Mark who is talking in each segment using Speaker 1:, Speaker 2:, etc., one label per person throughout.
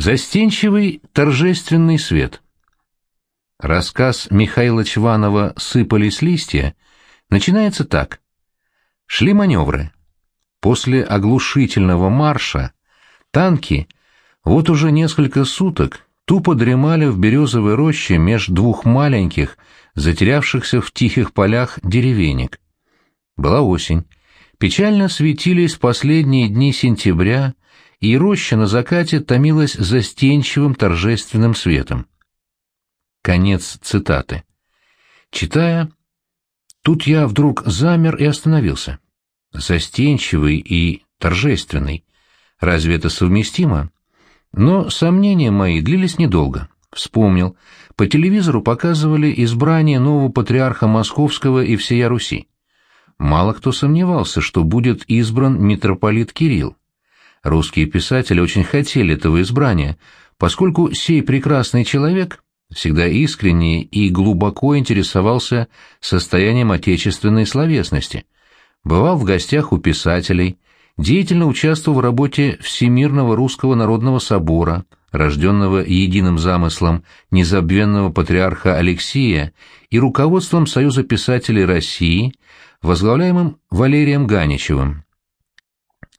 Speaker 1: Застенчивый торжественный свет. Рассказ Михаила Чванова «Сыпались листья» начинается так. Шли маневры. После оглушительного марша танки вот уже несколько суток тупо дремали в березовой роще меж двух маленьких, затерявшихся в тихих полях деревенек. Была осень. Печально светились последние дни сентября — и роща на закате томилась застенчивым торжественным светом. Конец цитаты. Читая, тут я вдруг замер и остановился. Застенчивый и торжественный. Разве это совместимо? Но сомнения мои длились недолго. Вспомнил. По телевизору показывали избрание нового патриарха Московского и всея Руси. Мало кто сомневался, что будет избран митрополит Кирилл. Русские писатели очень хотели этого избрания, поскольку сей прекрасный человек всегда искренне и глубоко интересовался состоянием отечественной словесности, бывал в гостях у писателей, деятельно участвовал в работе Всемирного Русского Народного Собора, рожденного единым замыслом незабвенного патриарха Алексия и руководством Союза писателей России, возглавляемым Валерием Ганичевым.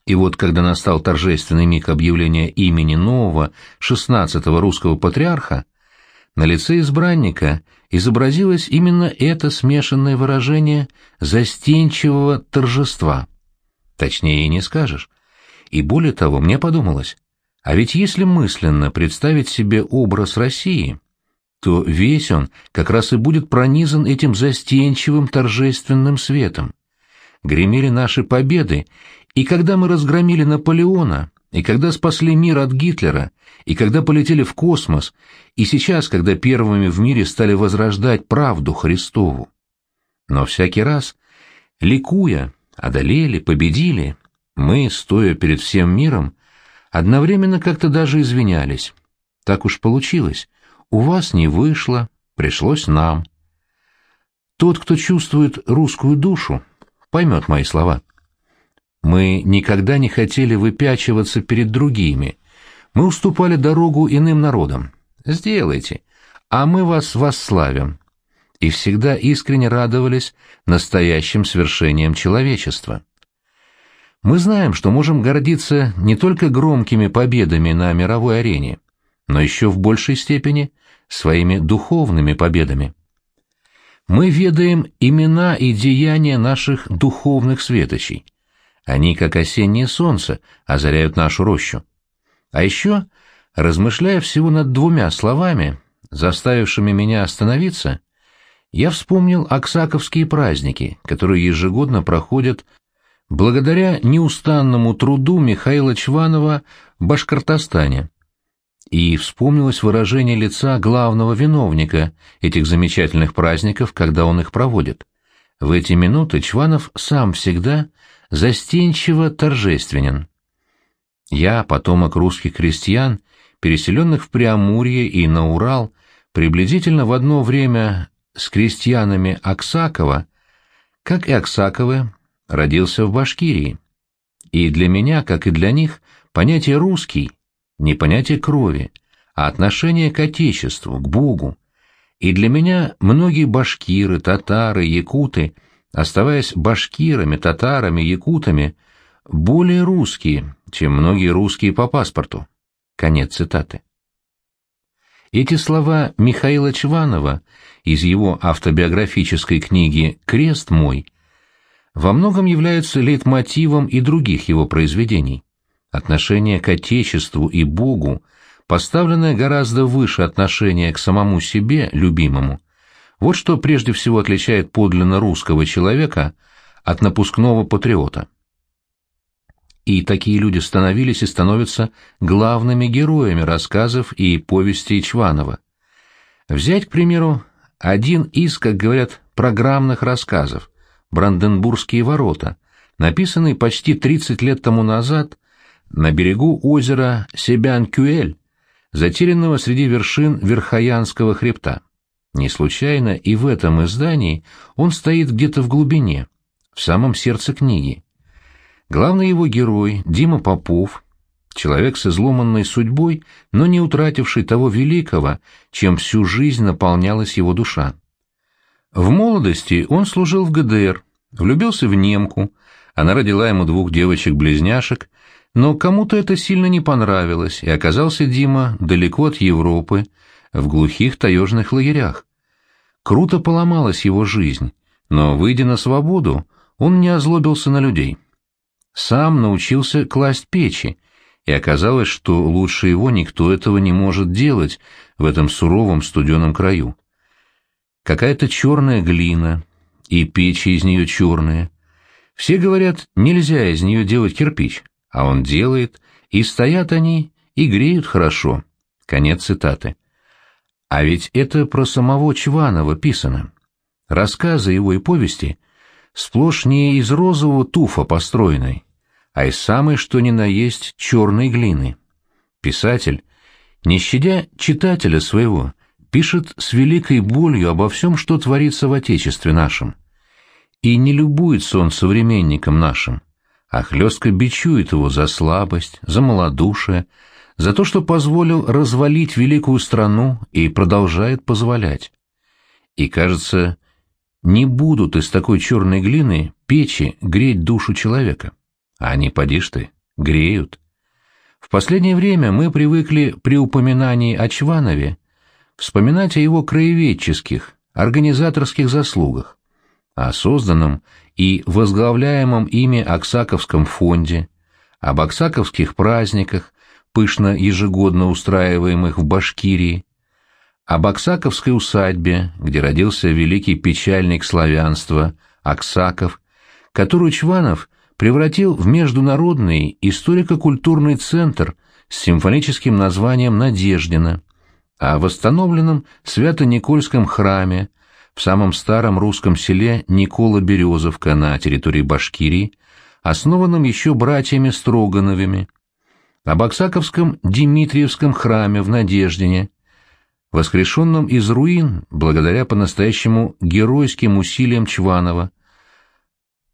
Speaker 1: И вот когда настал торжественный миг объявления имени нового, шестнадцатого русского патриарха, на лице избранника изобразилось именно это смешанное выражение застенчивого торжества. Точнее и не скажешь. И более того, мне подумалось, а ведь если мысленно представить себе образ России, то весь он как раз и будет пронизан этим застенчивым торжественным светом. Гремели наши победы, и когда мы разгромили Наполеона, и когда спасли мир от Гитлера, и когда полетели в космос, и сейчас, когда первыми в мире стали возрождать правду Христову. Но всякий раз, ликуя, одолели, победили, мы, стоя перед всем миром, одновременно как-то даже извинялись. Так уж получилось. У вас не вышло, пришлось нам. Тот, кто чувствует русскую душу, поймет мои слова. Мы никогда не хотели выпячиваться перед другими. Мы уступали дорогу иным народам. Сделайте, а мы вас восславим. И всегда искренне радовались настоящим свершением человечества. Мы знаем, что можем гордиться не только громкими победами на мировой арене, но еще в большей степени своими духовными победами. Мы ведаем имена и деяния наших духовных светочей – они, как осеннее солнце, озаряют нашу рощу. А еще, размышляя всего над двумя словами, заставившими меня остановиться, я вспомнил оксаковские праздники, которые ежегодно проходят благодаря неустанному труду Михаила Чванова в Башкортостане. И вспомнилось выражение лица главного виновника этих замечательных праздников, когда он их проводит. В эти минуты Чванов сам всегда застенчиво торжественен. Я, потомок русских крестьян, переселенных в Преамурье и на Урал, приблизительно в одно время с крестьянами Аксакова, как и Аксаковы, родился в Башкирии. И для меня, как и для них, понятие «русский» — не понятие крови, а отношение к Отечеству, к Богу. И для меня многие башкиры, татары, якуты — оставаясь башкирами, татарами, якутами, более русские, чем многие русские по паспорту. Конец цитаты. Эти слова Михаила Чванова из его автобиографической книги «Крест мой» во многом являются лейтмотивом и других его произведений. Отношение к Отечеству и Богу, поставленное гораздо выше отношения к самому себе, любимому, вот что прежде всего отличает подлинно русского человека от напускного патриота. И такие люди становились и становятся главными героями рассказов и повестей Чванова. Взять, к примеру, один из, как говорят, программных рассказов «Бранденбургские ворота», написанный почти 30 лет тому назад на берегу озера Себян-Кюэль, затерянного среди вершин Верхоянского хребта. Не случайно и в этом издании он стоит где-то в глубине, в самом сердце книги. Главный его герой, Дима Попов, человек с изломанной судьбой, но не утративший того великого, чем всю жизнь наполнялась его душа. В молодости он служил в ГДР, влюбился в немку, она родила ему двух девочек-близняшек, но кому-то это сильно не понравилось, и оказался Дима далеко от Европы, в глухих таежных лагерях. Круто поломалась его жизнь, но, выйдя на свободу, он не озлобился на людей. Сам научился класть печи, и оказалось, что лучше его никто этого не может делать в этом суровом студеном краю. Какая-то черная глина, и печи из нее черные. Все говорят, нельзя из нее делать кирпич, а он делает, и стоят они, и греют хорошо. Конец цитаты. А ведь это про самого Чванова писано. Рассказы его и повести сплошь не из розового туфа построенной, а из самой что ни на есть черной глины. Писатель, не щадя читателя своего, пишет с великой болью обо всем, что творится в Отечестве нашем. И не любуется он современником нашим, а хлестко бичует его за слабость, за малодушие, за то, что позволил развалить великую страну и продолжает позволять. И, кажется, не будут из такой черной глины печи греть душу человека. А они, поди ж ты, греют. В последнее время мы привыкли при упоминании о Чванове вспоминать о его краеведческих, организаторских заслугах, о созданном и возглавляемом ими Аксаковском фонде, об Аксаковских праздниках, пышно ежегодно устраиваемых в Башкирии, об Аксаковской усадьбе, где родился великий печальник славянства Аксаков, которую Чванов превратил в международный историко-культурный центр с симфоническим названием «Надеждина», а восстановленном Свято-Никольском храме в самом старом русском селе Никола-Березовка на территории Башкирии, основанном еще братьями Строгановыми, об Аксаковском Дмитриевском храме в Надеждине, воскрешенном из руин благодаря по-настоящему геройским усилиям Чванова,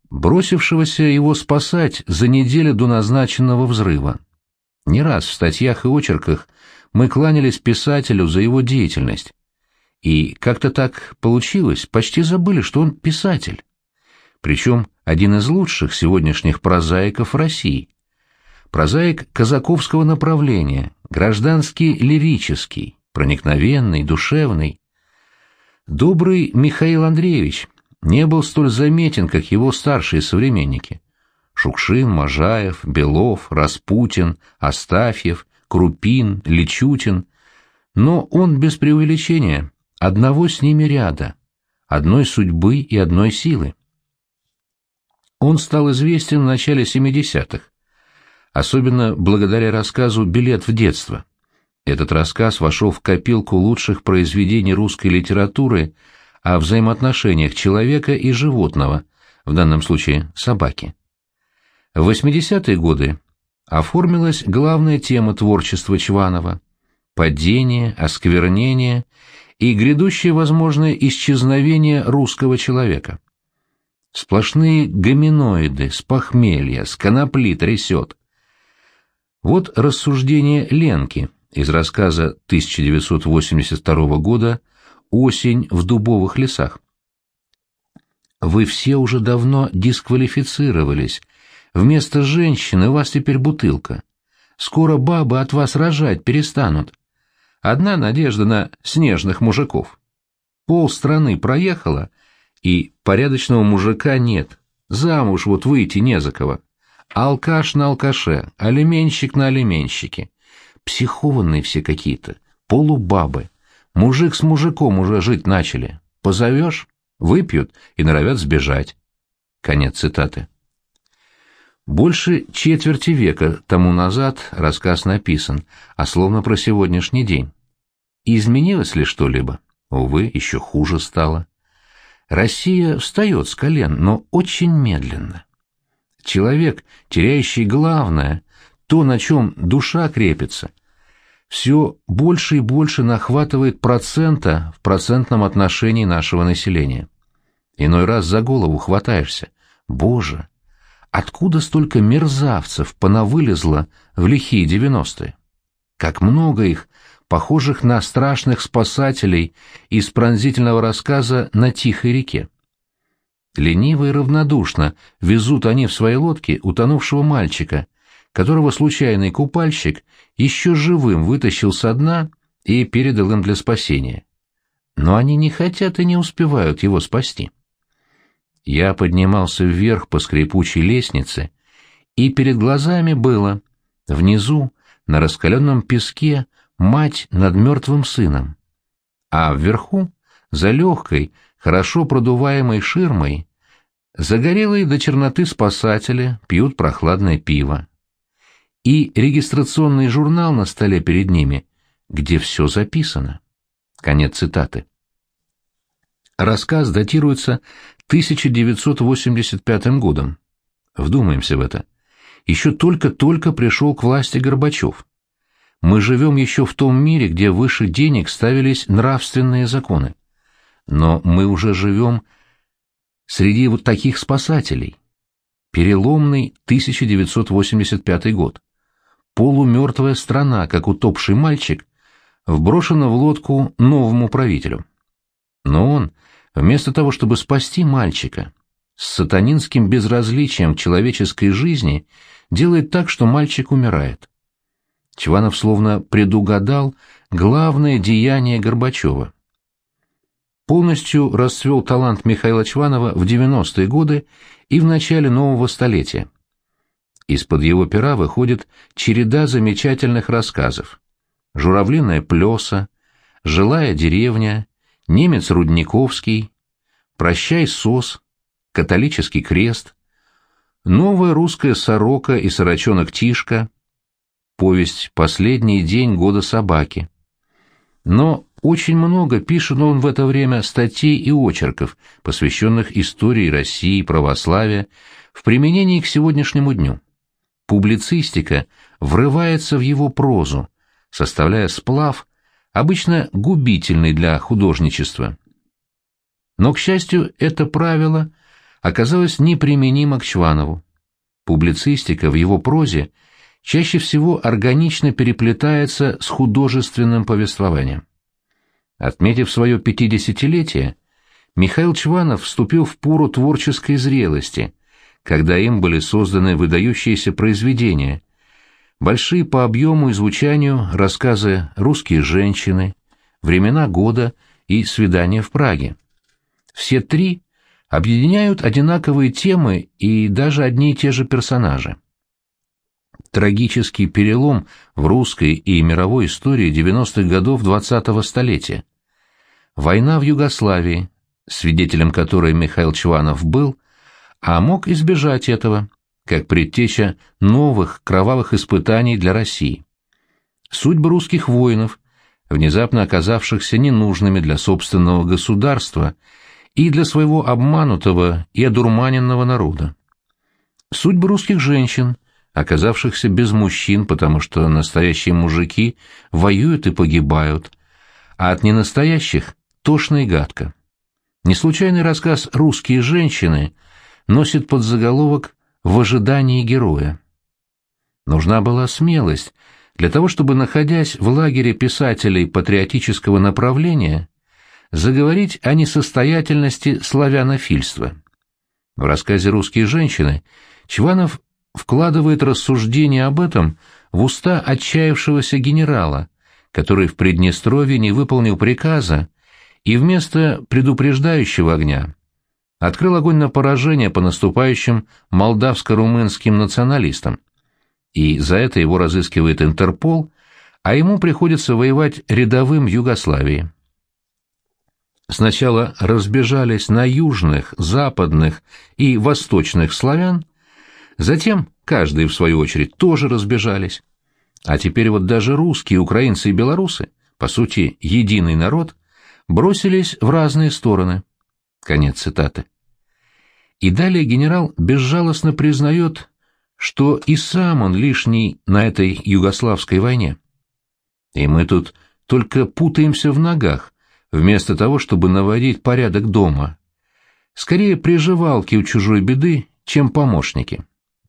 Speaker 1: бросившегося его спасать за неделю до назначенного взрыва. Не раз в статьях и очерках мы кланялись писателю за его деятельность. И как-то так получилось, почти забыли, что он писатель. Причем один из лучших сегодняшних прозаиков России прозаик казаковского направления, гражданский лирический, проникновенный, душевный. Добрый Михаил Андреевич не был столь заметен, как его старшие современники. Шукшин, Можаев, Белов, Распутин, Астафьев, Крупин, Личутин. Но он без преувеличения одного с ними ряда, одной судьбы и одной силы. Он стал известен в начале 70-х особенно благодаря рассказу «Билет в детство». Этот рассказ вошел в копилку лучших произведений русской литературы о взаимоотношениях человека и животного, в данном случае собаки. В 80-е годы оформилась главная тема творчества Чванова – падение, осквернение и грядущее возможное исчезновение русского человека. Сплошные гоминоиды, с похмелья, с конопли трясет – вот рассуждение Ленки из рассказа 1982 года «Осень в дубовых лесах». Вы все уже давно дисквалифицировались. Вместо женщины у вас теперь бутылка. Скоро бабы от вас рожать перестанут. Одна надежда на снежных мужиков. Пол страны проехала, и порядочного мужика нет. Замуж вот выйти не за кого. Алкаш на алкаше, алименщик на алименщике. Психованные все какие-то, полубабы. Мужик с мужиком уже жить начали. Позовешь — выпьют и норовят сбежать. Конец цитаты. Больше четверти века тому назад рассказ написан, а словно про сегодняшний день. Изменилось ли что-либо? Увы, еще хуже стало. Россия встает с колен, но очень медленно. Человек, теряющий главное, то, на чем душа крепится, все больше и больше нахватывает процента в процентном отношении нашего населения. Иной раз за голову хватаешься. Боже! Откуда столько мерзавцев понавылезло в лихие девяностые? Как много их, похожих на страшных спасателей из пронзительного рассказа «На тихой реке». Лениво и равнодушно везут они в своей лодке утонувшего мальчика, которого случайный купальщик еще живым вытащил со дна и передал им для спасения. Но они не хотят и не успевают его спасти. Я поднимался вверх по скрипучей лестнице, и перед глазами было, внизу, на раскаленном песке, мать над мертвым сыном. А вверху, за легкой, хорошо продуваемой ширмой, загорелые до черноты спасатели пьют прохладное пиво. И регистрационный журнал на столе перед ними, где все записано. Конец цитаты. Рассказ датируется 1985 годом. Вдумаемся в это. Еще только-только пришел к власти Горбачев. Мы живем еще в том мире, где выше денег ставились нравственные законы. Но мы уже живем среди вот таких спасателей. Переломный 1985 год. Полумертвая страна, как утопший мальчик, вброшена в лодку новому правителю. Но он, вместо того, чтобы спасти мальчика, с сатанинским безразличием человеческой жизни делает так, что мальчик умирает. Чванов словно предугадал главное деяние Горбачева. Полностью расцвел талант Михаила Чванова в 90-е годы и в начале нового столетия. Из-под его пера выходит череда замечательных рассказов. «Журавлиная плеса», «Жилая деревня», «Немец Рудниковский», «Прощай, сос», «Католический крест», «Новая русская сорока и сорочонок Тишка», повесть «Последний день года собаки». Но очень много пишет он в это время статей и очерков, посвященных истории России и православия в применении к сегодняшнему дню. Публицистика врывается в его прозу, составляя сплав, обычно губительный для художничества. Но, к счастью, это правило оказалось неприменимо к Чванову. Публицистика в его прозе – чаще всего органично переплетается с художественным повествованием. Отметив свое пятидесятилетие, Михаил Чванов вступил в пору творческой зрелости, когда им были созданы выдающиеся произведения, большие по объему и звучанию рассказы «Русские женщины», «Времена года» и «Свидание в Праге». Все три объединяют одинаковые темы и даже одни и те же персонажи трагический перелом в русской и мировой истории 90-х годов 20-го столетия. Война в Югославии, свидетелем которой Михаил Чванов был, а мог избежать этого, как предтеча новых кровавых испытаний для России. Судьбы русских воинов, внезапно оказавшихся ненужными для собственного государства и для своего обманутого и одурманенного народа. Судьбы русских женщин, оказавшихся без мужчин, потому что настоящие мужики воюют и погибают, а от ненастоящих тошно и гадко. Неслучайный рассказ «Русские женщины» носит под заголовок «В ожидании героя». Нужна была смелость для того, чтобы, находясь в лагере писателей патриотического направления, заговорить о несостоятельности славянофильства. В рассказе «Русские женщины» Чванов вкладывает рассуждение об этом в уста отчаявшегося генерала, который в Приднестровье не выполнил приказа и вместо предупреждающего огня открыл огонь на поражение по наступающим молдавско-румынским националистам. И за это его разыскивает Интерпол, а ему приходится воевать рядовым Югославии. Сначала разбежались на южных, западных и восточных славян, Затем каждый, в свою очередь, тоже разбежались. А теперь вот даже русские, украинцы и белорусы, по сути, единый народ, бросились в разные стороны. Конец цитаты. И далее генерал безжалостно признает, что и сам он лишний на этой югославской войне. И мы тут только путаемся в ногах, вместо того, чтобы наводить порядок дома. Скорее приживалки у чужой беды, чем помощники.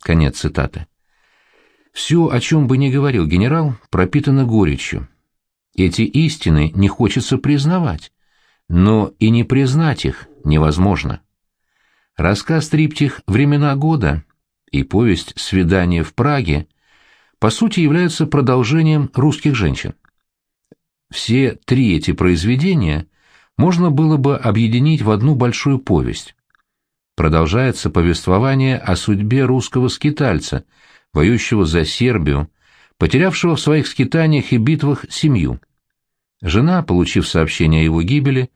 Speaker 1: Конец цитаты. Все, о чем бы ни говорил генерал, пропитано горечью. Эти истины не хочется признавать, но и не признать их невозможно. Рассказ «Триптих. Времена года» и повесть «Свидание в Праге» по сути являются продолжением русских женщин. Все три эти произведения можно было бы объединить в одну большую повесть. Продолжается повествование о судьбе русского скитальца, воюющего за Сербию, потерявшего в своих скитаниях и битвах семью. Жена, получив сообщение о его гибели,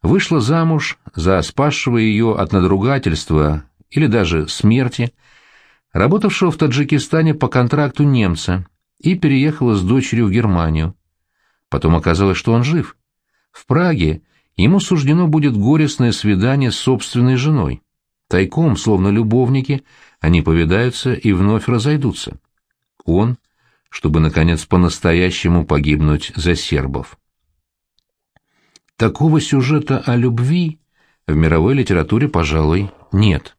Speaker 1: вышла замуж за спасшего ее от надругательства или даже смерти, работавшего в Таджикистане по контракту немца, и переехала с дочерью в Германию. Потом оказалось, что он жив. В Праге ему суждено будет горестное свидание с собственной женой. Тайком, словно любовники, они повидаются и вновь разойдутся. Он, чтобы, наконец, по-настоящему погибнуть за сербов. Такого сюжета о любви в мировой литературе, пожалуй, нет.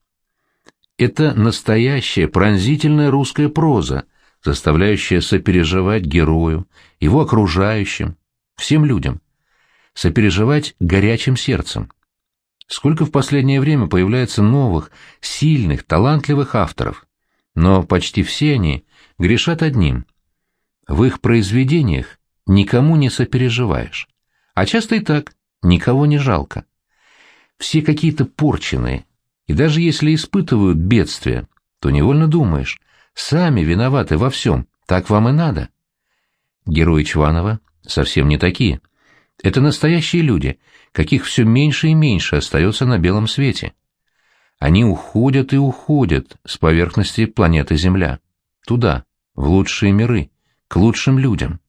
Speaker 1: Это настоящая пронзительная русская проза, заставляющая сопереживать герою, его окружающим, всем людям, сопереживать горячим сердцем. Сколько в последнее время появляется новых, сильных, талантливых авторов, но почти все они грешат одним. В их произведениях никому не сопереживаешь, а часто и так, никого не жалко. Все какие-то порченые, и даже если испытывают бедствие, то невольно думаешь, сами виноваты во всем, так вам и надо. Герои Чванова совсем не такие. Это настоящие люди, каких все меньше и меньше остается на белом свете. Они уходят и уходят с поверхности планеты Земля. Туда, в лучшие миры, к лучшим людям.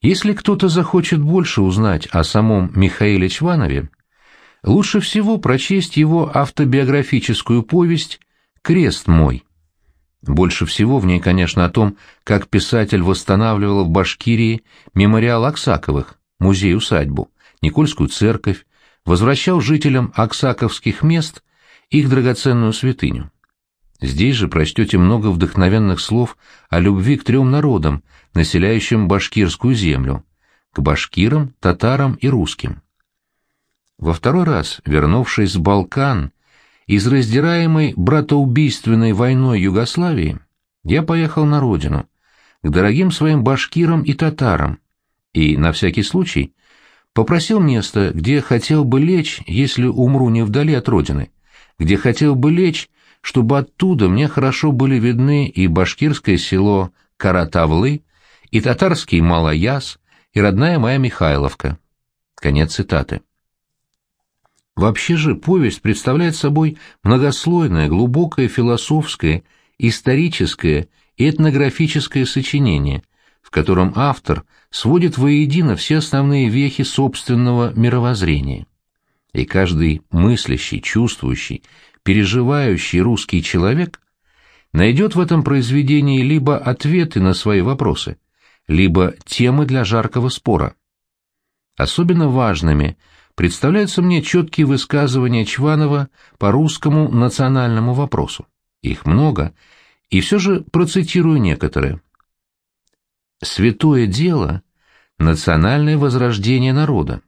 Speaker 1: Если кто-то захочет больше узнать о самом Михаиле Чванове, лучше всего прочесть его автобиографическую повесть «Крест мой». Больше всего в ней, конечно, о том, как писатель восстанавливал в Башкирии мемориал Аксаковых, музей-усадьбу, Никольскую церковь, возвращал жителям аксаковских мест их драгоценную святыню. Здесь же прочтете много вдохновенных слов о любви к трем народам, населяющим башкирскую землю, к башкирам, татарам и русским. Во второй раз, вернувшись с Балкан, из раздираемой братоубийственной войной Югославии, я поехал на родину, к дорогим своим башкирам и татарам, и, на всякий случай, попросил место, где хотел бы лечь, если умру не вдали от родины, где хотел бы лечь, чтобы оттуда мне хорошо были видны и башкирское село Каратавлы, и татарский Малаяс, и родная моя Михайловка. Конец цитаты. Вообще же повесть представляет собой многослойное, глубокое философское, историческое и этнографическое сочинение, в котором автор сводит воедино все основные вехи собственного мировоззрения. И каждый мыслящий, чувствующий, переживающий русский человек найдет в этом произведении либо ответы на свои вопросы, либо темы для жаркого спора. Особенно важными – представляются мне четкие высказывания Чванова по русскому национальному вопросу. Их много, и все же процитирую некоторые. «Святое дело — национальное возрождение народа,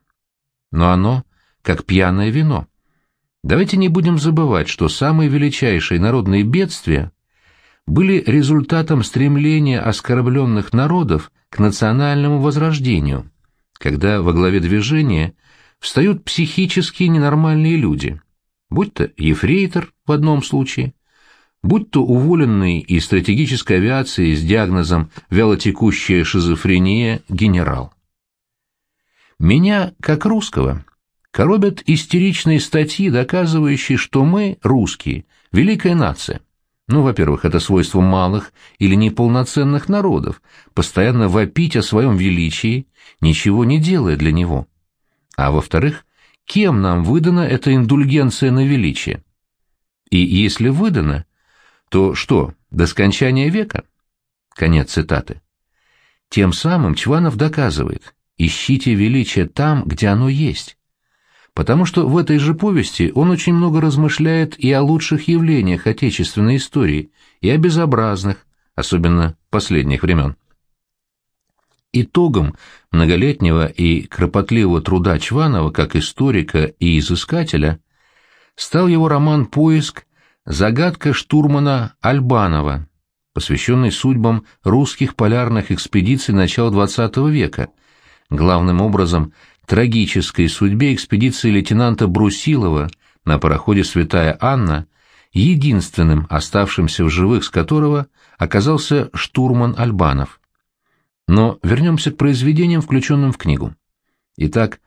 Speaker 1: но оно как пьяное вино. Давайте не будем забывать, что самые величайшие народные бедствия были результатом стремления оскорбленных народов к национальному возрождению, когда во главе движения – встают психически ненормальные люди, будь то ефрейтор в одном случае, будь то уволенный из стратегической авиации с диагнозом «вялотекущая шизофрения» генерал. Меня, как русского, коробят истеричные статьи, доказывающие, что мы, русские, великая нация. Ну, во-первых, это свойство малых или неполноценных народов, постоянно вопить о своем величии, ничего не делая для него. А во-вторых, кем нам выдана эта индульгенция на величие? И если выдана, то что, до скончания века? Конец цитаты. Тем самым Чванов доказывает, ищите величие там, где оно есть. потому что в этой же повести он очень много размышляет и о лучших явлениях отечественной истории, и о безобразных, особенно последних времен. Итогом многолетнего и кропотливого труда Чванова как историка и изыскателя стал его роман «Поиск. Загадка штурмана Альбанова», посвященный судьбам русских полярных экспедиций начала XX века, главным образом трагической судьбе экспедиции лейтенанта Брусилова на пароходе «Святая Анна», единственным оставшимся в живых с которого оказался штурман Альбанов. Но вернемся к произведениям, включенным в книгу. Итак,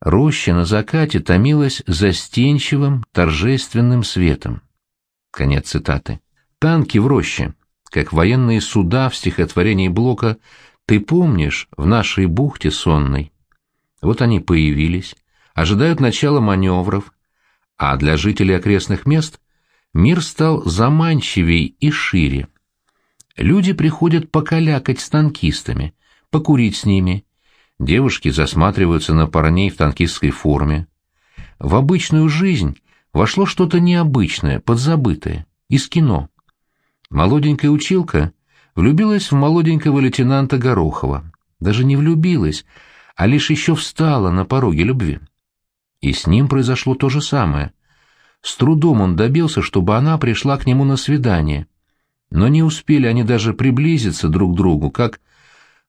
Speaker 1: роща на закате томилась застенчивым, торжественным светом. Конец цитаты. Танки в роще, как военные суда в стихотворении Блока «Ты помнишь, в нашей бухте сонной». Вот они появились, ожидают начала маневров, а для жителей окрестных мест мир стал заманчивей и шире. Люди приходят покалякать с танкистами, покурить с ними. Девушки засматриваются на парней в танкистской форме. В обычную жизнь вошло что-то необычное, подзабытое, из кино. Молоденькая училка влюбилась в молоденького лейтенанта Горохова. Даже не влюбилась, а лишь еще встала на пороге любви. И с ним произошло то же самое. С трудом он добился, чтобы она пришла к нему на свидание. Но не успели они даже приблизиться друг к другу, как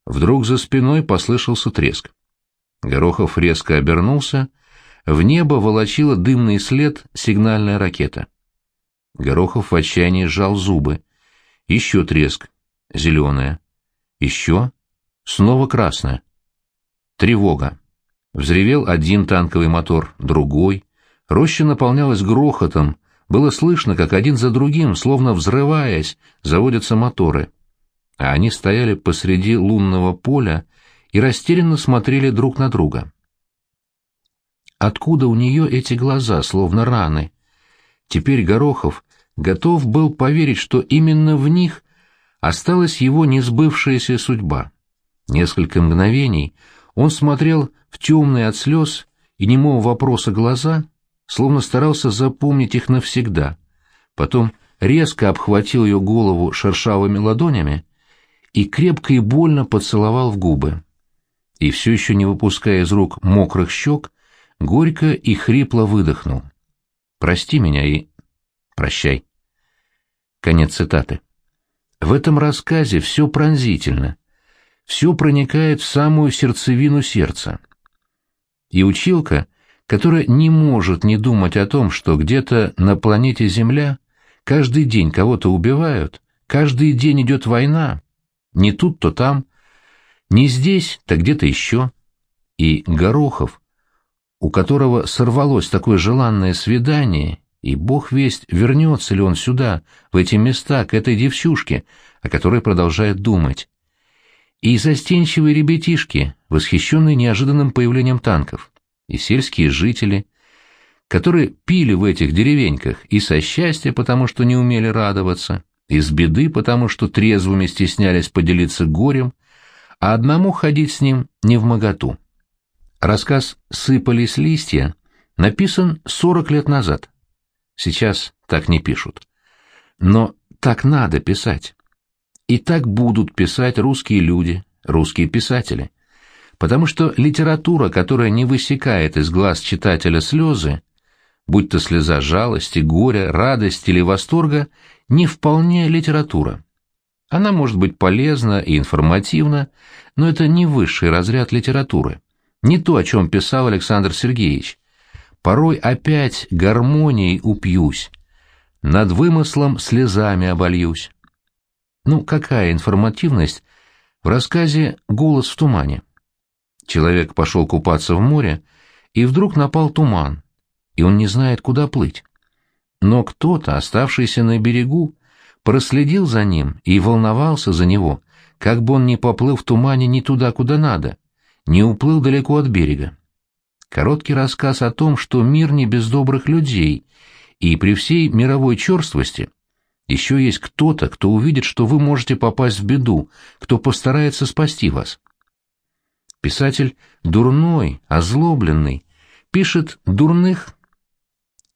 Speaker 1: вдруг за спиной послышался треск. Горохов резко обернулся, в небо волочила дымный след сигнальная ракета. Горохов в отчаянии сжал зубы. Еще треск. Зеленая. Еще. Снова красная. Тревога. Взревел один танковый мотор, другой. Роща наполнялась грохотом, было слышно, как один за другим, словно взрываясь, заводятся моторы. А они стояли посреди лунного поля и растерянно смотрели друг на друга. Откуда у нее эти глаза, словно раны? Теперь Горохов готов был поверить, что именно в них осталась его несбывшаяся судьба. Несколько мгновений он смотрел в темные от слез и немого вопроса глаза, словно старался запомнить их навсегда. Потом резко обхватил ее голову шершавыми ладонями и крепко и больно поцеловал в губы. И все еще не выпуская из рук мокрых щек, горько и хрипло выдохнул. «Прости меня и... прощай». Конец цитаты. В этом рассказе все пронзительно, все проникает в самую сердцевину сердца. И училка, которая не может не думать о том, что где-то на планете Земля каждый день кого-то убивают, каждый день идет война, не тут, то там, не здесь, то где-то еще. И Горохов, у которого сорвалось такое желанное свидание, и бог весть, вернется ли он сюда, в эти места, к этой девчушке, о которой продолжает думать. И застенчивые ребятишки, восхищенные неожиданным появлением танков и сельские жители, которые пили в этих деревеньках и со счастья, потому что не умели радоваться, и с беды, потому что трезвыми стеснялись поделиться горем, а одному ходить с ним не в моготу. Рассказ «Сыпались листья» написан сорок лет назад. Сейчас так не пишут. Но так надо писать. И так будут писать русские люди, русские писатели потому что литература, которая не высекает из глаз читателя слезы, будь то слеза жалости, горя, радости или восторга, не вполне литература. Она может быть полезна и информативна, но это не высший разряд литературы, не то, о чем писал Александр Сергеевич. Порой опять гармонией упьюсь, над вымыслом слезами обольюсь. Ну, какая информативность в рассказе «Голос в тумане»? Человек пошел купаться в море, и вдруг напал туман, и он не знает, куда плыть. Но кто-то, оставшийся на берегу, проследил за ним и волновался за него, как бы он не поплыл в тумане не туда, куда надо, не уплыл далеко от берега. Короткий рассказ о том, что мир не без добрых людей, и при всей мировой черствости еще есть кто-то, кто увидит, что вы можете попасть в беду, кто постарается спасти вас. Писатель дурной, озлобленный, пишет дурных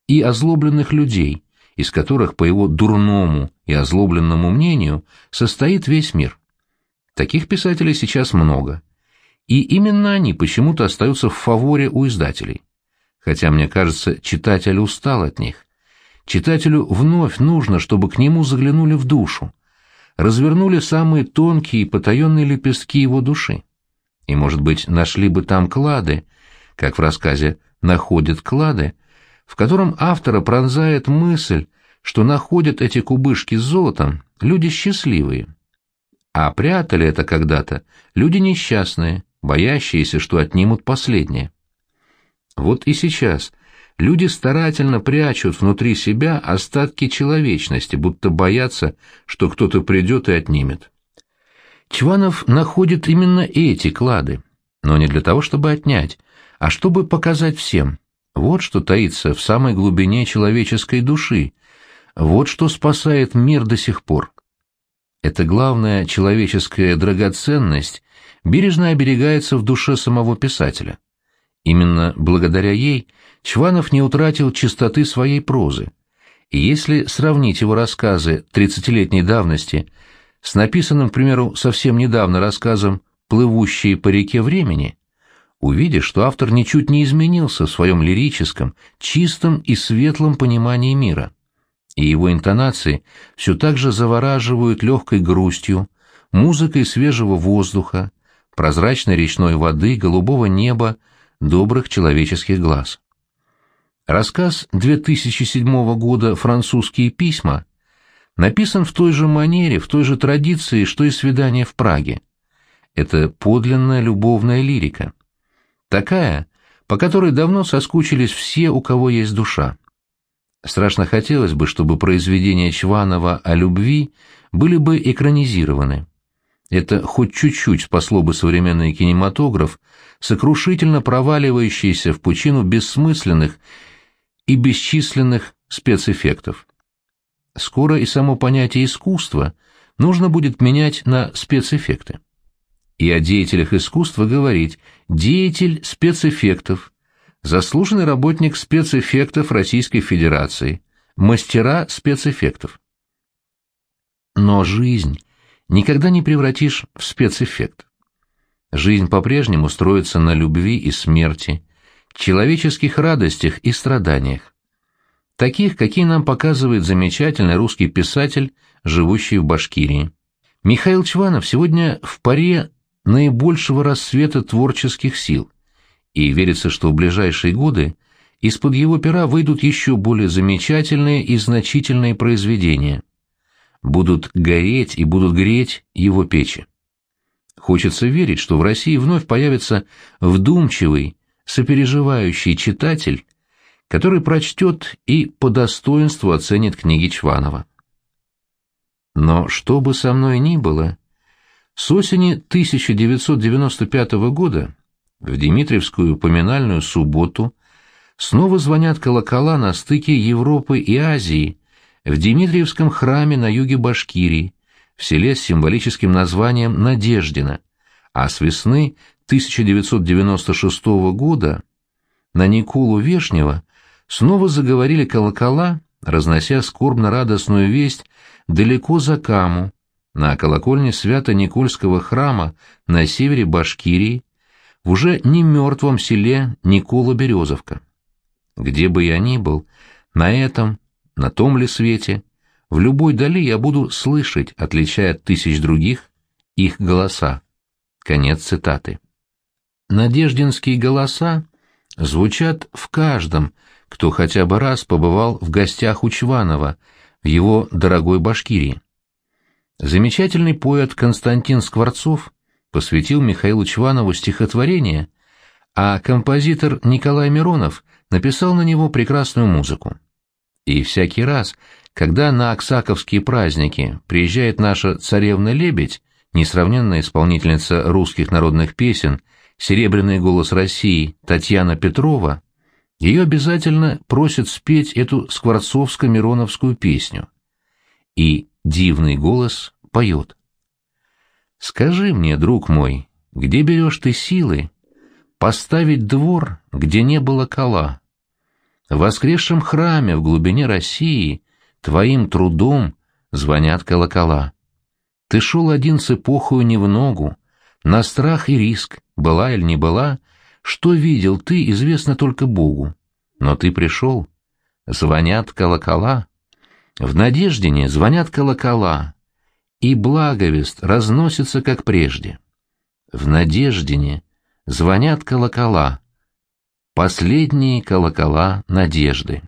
Speaker 1: и озлобленных людей, из которых, по его дурному и озлобленному мнению, состоит весь мир. Таких писателей сейчас много. И именно они почему-то остаются в фаворе у издателей. Хотя, мне кажется, читатель устал от них. Читателю вновь нужно, чтобы к нему заглянули в душу, развернули самые тонкие и потаенные лепестки его души. И, может быть, нашли бы там клады, как в рассказе «Находят клады», в котором автора пронзает мысль, что находят эти кубышки с золотом люди счастливые. А прятали это когда-то люди несчастные, боящиеся, что отнимут последнее. Вот и сейчас люди старательно прячут внутри себя остатки человечности, будто боятся, что кто-то придет и отнимет. Чванов находит именно эти клады, но не для того, чтобы отнять, а чтобы показать всем. Вот что таится в самой глубине человеческой души, вот что спасает мир до сих пор. Эта главная человеческая драгоценность бережно оберегается в душе самого писателя. Именно благодаря ей Чванов не утратил чистоты своей прозы. И если сравнить его рассказы тридцатилетней давности с написанным, к примеру, совсем недавно рассказом «Плывущие по реке времени», увидишь, что автор ничуть не изменился в своем лирическом, чистом и светлом понимании мира. И его интонации все так же завораживают легкой грустью, музыкой свежего воздуха, прозрачной речной воды, голубого неба, добрых человеческих глаз. Рассказ 2007 года «Французские письма» написан в той же манере, в той же традиции, что и «Свидание в Праге». Это подлинная любовная лирика. Такая, по которой давно соскучились все, у кого есть душа. Страшно хотелось бы, чтобы произведения Чванова о любви были бы экранизированы. Это хоть чуть-чуть спасло бы современный кинематограф, сокрушительно проваливающийся в пучину бессмысленных и бесчисленных спецэффектов. Скоро и само понятие искусства нужно будет менять на спецэффекты. И о деятелях искусства говорить «деятель спецэффектов», заслуженный работник спецэффектов Российской Федерации, мастера спецэффектов. Но жизнь никогда не превратишь в спецэффект. Жизнь по-прежнему строится на любви и смерти, человеческих радостях и страданиях. Таких, какие нам показывает замечательный русский писатель, живущий в Башкирии. Михаил Чванов сегодня в паре наибольшего рассвета творческих сил, и верится, что в ближайшие годы из-под его пера выйдут еще более замечательные и значительные произведения будут гореть и будут греть его печи. Хочется верить, что в России вновь появится вдумчивый, сопереживающий читатель, который прочтет и по достоинству оценит книги Чванова. Но что бы со мной ни было, с осени 1995 года в Дмитриевскую поминальную субботу снова звонят колокола на стыке Европы и Азии в Дмитриевском храме на юге Башкирии, в селе с символическим названием Надеждино, а с весны 1996 года на Николу Вешнего снова заговорили колокола, разнося скорбно-радостную весть далеко за Каму, на колокольне Свято-Никольского храма на севере Башкирии, в уже не мертвом селе Никола-Березовка. Где бы я ни был, на этом на том ли свете, в любой дали я буду слышать, отличая от тысяч других, их голоса. Конец цитаты. Надеждинские голоса звучат в каждом, кто хотя бы раз побывал в гостях у Чванова, в его дорогой Башкирии. Замечательный поэт Константин Скворцов посвятил Михаилу Чванову стихотворение, а композитор Николай Миронов написал на него прекрасную музыку. И всякий раз, когда на Оксаковские праздники приезжает наша царевна-лебедь, несравненная исполнительница русских народных песен, серебряный голос России Татьяна Петрова, ее обязательно просят спеть эту скворцовско-мироновскую песню. И дивный голос поет. «Скажи мне, друг мой, где берешь ты силы поставить двор, где не было кола. В воскресшем храме в глубине России твоим трудом звонят колокола. Ты шел один с эпохою не в ногу, на страх и риск, была или не была, что видел ты, известно только Богу. Но ты пришел, звонят колокола, в Надеждине звонят колокола, и благовест разносится, как прежде. В Надеждине звонят колокола, последние колокола надежды.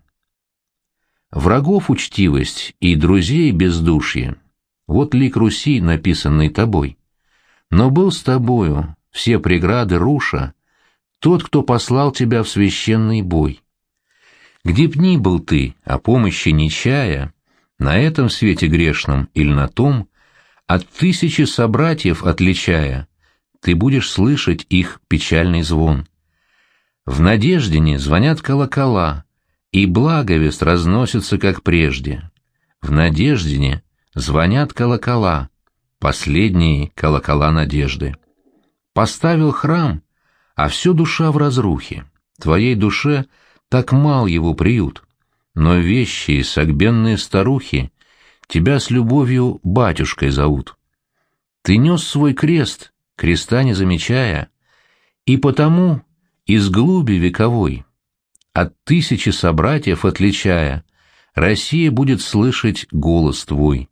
Speaker 1: Врагов учтивость и друзей бездушье — вот лик Руси, написанный тобой. Но был с тобою, все преграды руша, тот, кто послал тебя в священный бой. Где б ни был ты, о помощи не чая, на этом свете грешном или на том, от тысячи собратьев отличая, ты будешь слышать их печальный звон. В Надеждине звонят колокола, и благовест разносится, как прежде. В Надеждине звонят колокола, последние колокола надежды. Поставил храм, а все душа в разрухе. Твоей душе так мал его приют. Но вещи согбенные старухи тебя с любовью батюшкой зовут. Ты нес свой крест, креста не замечая, и потому из глуби вековой, от тысячи собратьев отличая, Россия будет слышать голос твой.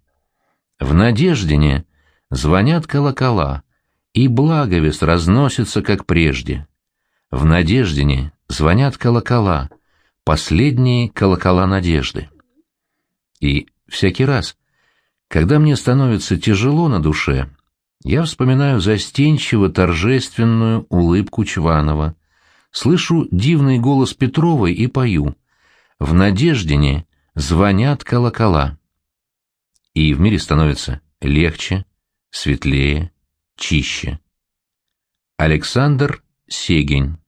Speaker 1: В Надеждине звонят колокола, и благовест разносится, как прежде. В Надеждине звонят колокола, последние колокола надежды. И всякий раз, когда мне становится тяжело на душе, я вспоминаю застенчиво торжественную улыбку Чванова, слышу дивный голос Петровой и пою. В Надеждине звонят колокола. И в мире становится легче, светлее, чище. Александр Сегень